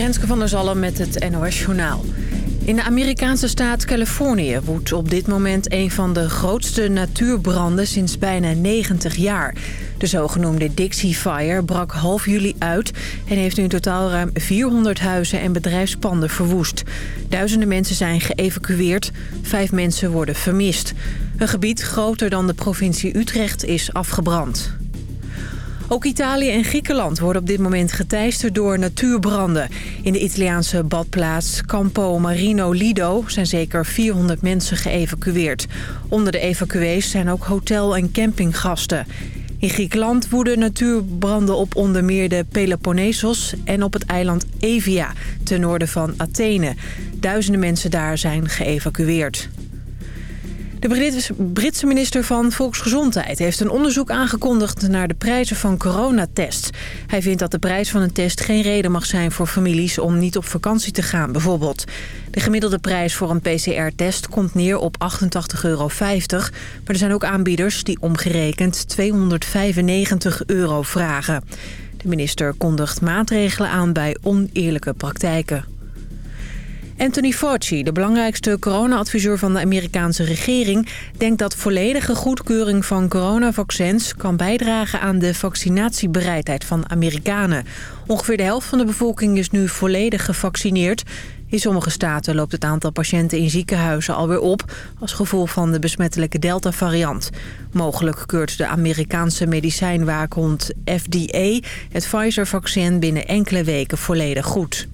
Renske van der Zalm met het NOS Journaal. In de Amerikaanse staat Californië woedt op dit moment een van de grootste natuurbranden sinds bijna 90 jaar. De zogenoemde Dixie Fire brak half juli uit en heeft in totaal ruim 400 huizen en bedrijfspanden verwoest. Duizenden mensen zijn geëvacueerd, vijf mensen worden vermist. Een gebied groter dan de provincie Utrecht is afgebrand. Ook Italië en Griekenland worden op dit moment geteisterd door natuurbranden. In de Italiaanse badplaats Campo Marino Lido zijn zeker 400 mensen geëvacueerd. Onder de evacuees zijn ook hotel- en campinggasten. In Griekenland woeden natuurbranden op onder meer de Peloponnesos en op het eiland Evia, ten noorden van Athene. Duizenden mensen daar zijn geëvacueerd. De Britse minister van Volksgezondheid heeft een onderzoek aangekondigd naar de prijzen van coronatests. Hij vindt dat de prijs van een test geen reden mag zijn voor families om niet op vakantie te gaan bijvoorbeeld. De gemiddelde prijs voor een PCR-test komt neer op 88,50 euro. Maar er zijn ook aanbieders die omgerekend 295 euro vragen. De minister kondigt maatregelen aan bij oneerlijke praktijken. Anthony Fauci, de belangrijkste corona-adviseur van de Amerikaanse regering... denkt dat volledige goedkeuring van coronavaccins... kan bijdragen aan de vaccinatiebereidheid van Amerikanen. Ongeveer de helft van de bevolking is nu volledig gevaccineerd. In sommige staten loopt het aantal patiënten in ziekenhuizen alweer op... als gevolg van de besmettelijke Delta-variant. Mogelijk keurt de Amerikaanse medicijnwaakhond FDA... het Pfizer-vaccin binnen enkele weken volledig goed.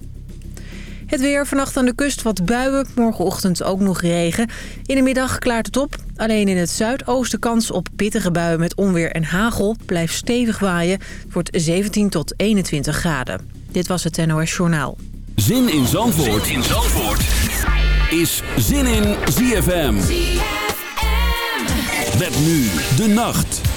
Het weer vannacht aan de kust wat buien, morgenochtend ook nog regen. In de middag klaart het op. Alleen in het zuidoosten kans op pittige buien met onweer en hagel. Blijft stevig waaien. Het wordt 17 tot 21 graden. Dit was het NOS Journaal. Zin in Zandvoort, zin in Zandvoort. is Zin in ZFM. ZFM. Met nu de nacht.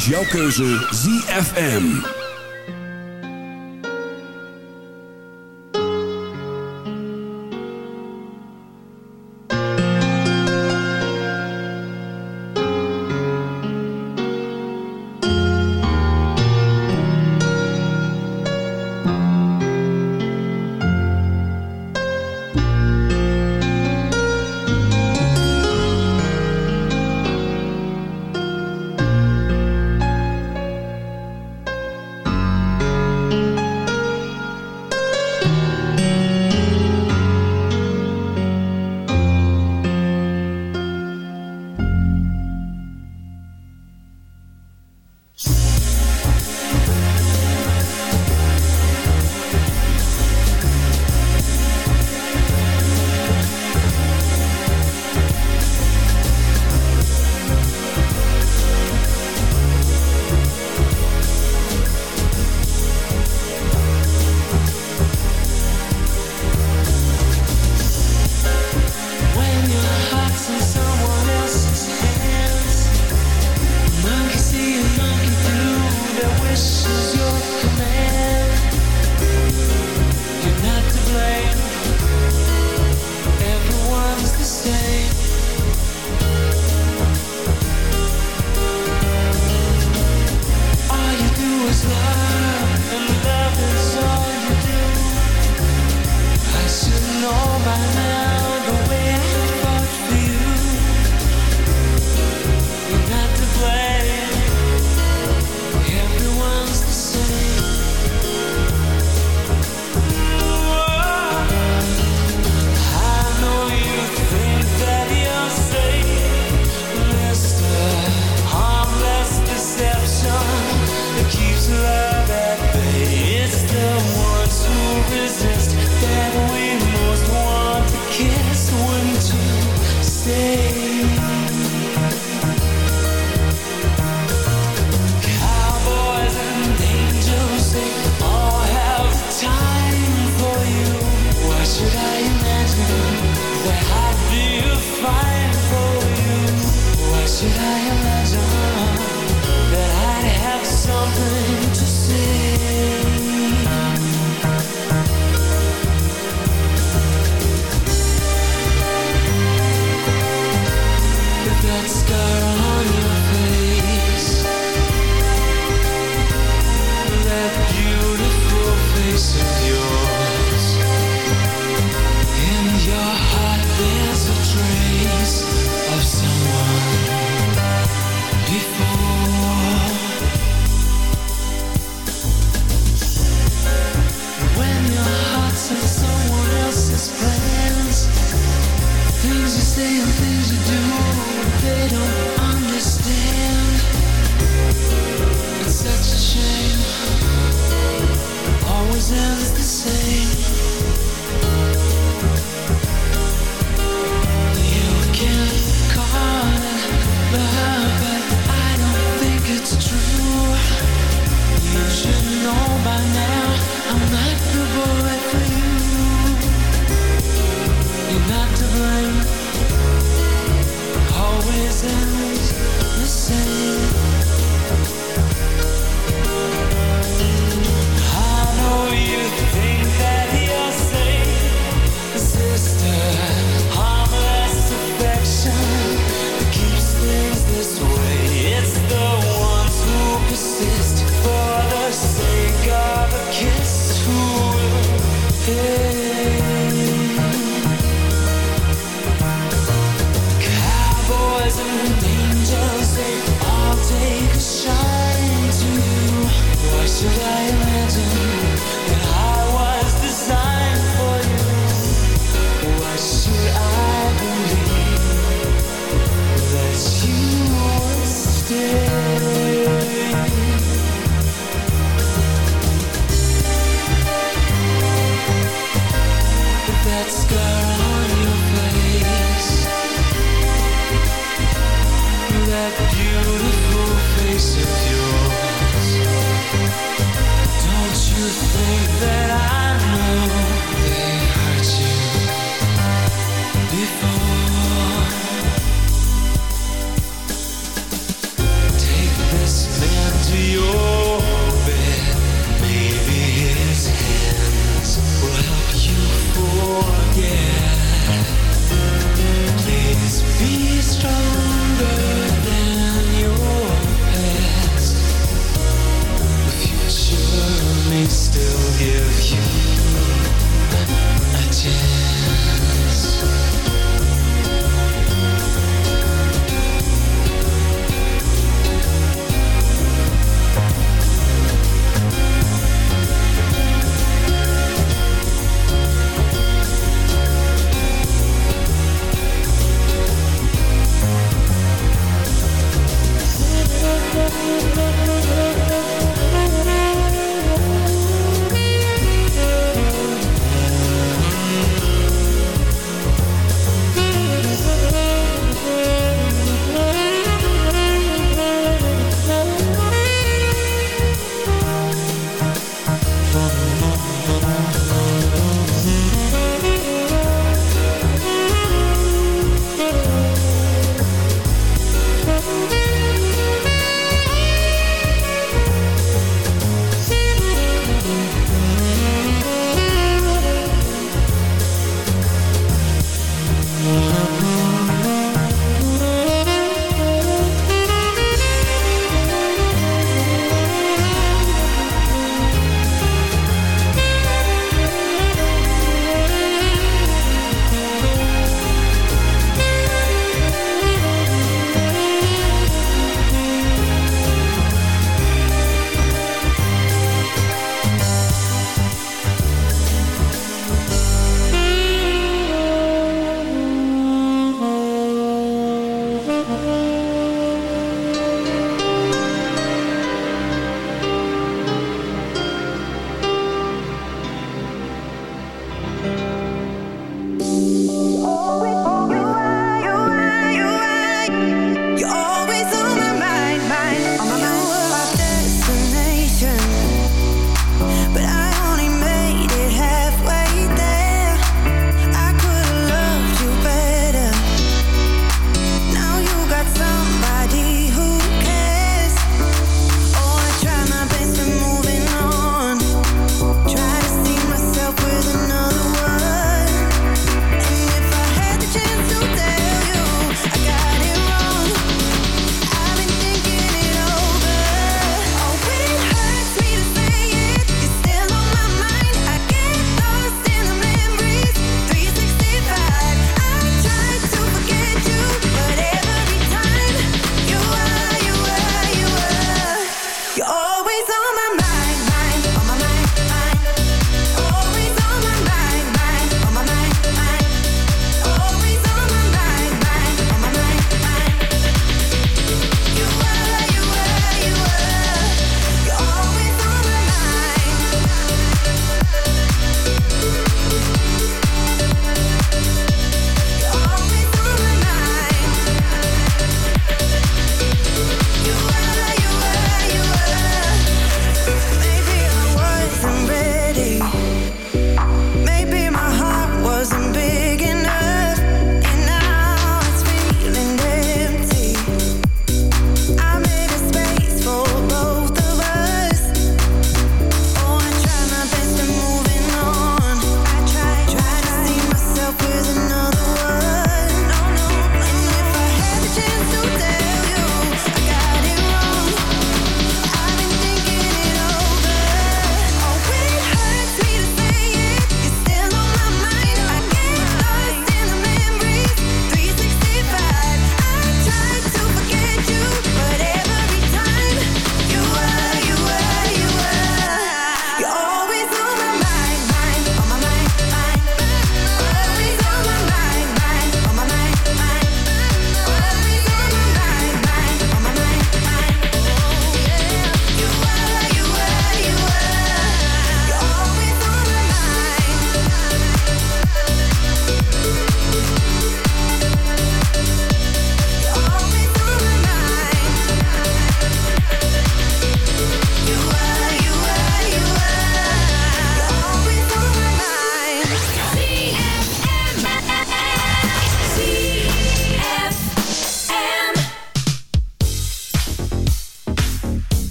Is jouw keuze ZFM.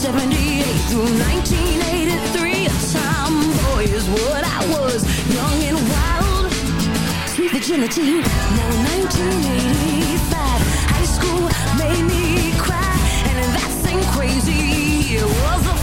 78 through 1983, a tomboy is what I was, young and wild, sweet. Now 1985, high school made me cry, and that same crazy It was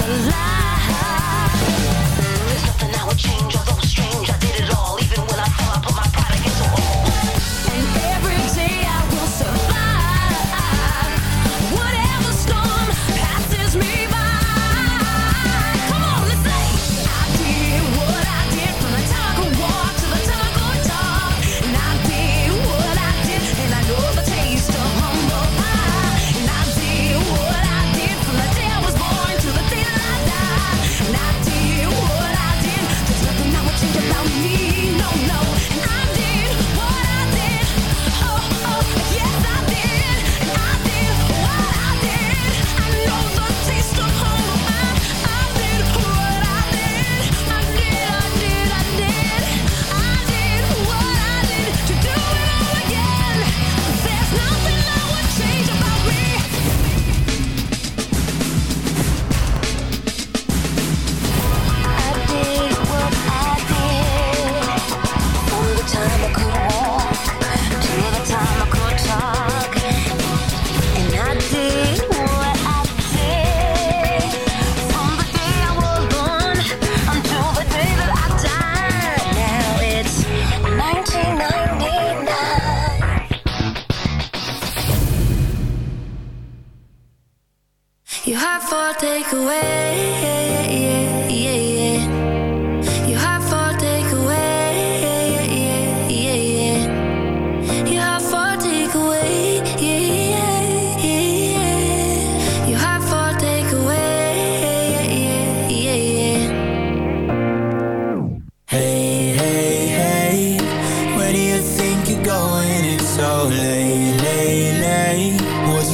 alive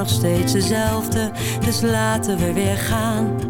nog steeds dezelfde, dus laten we weer gaan.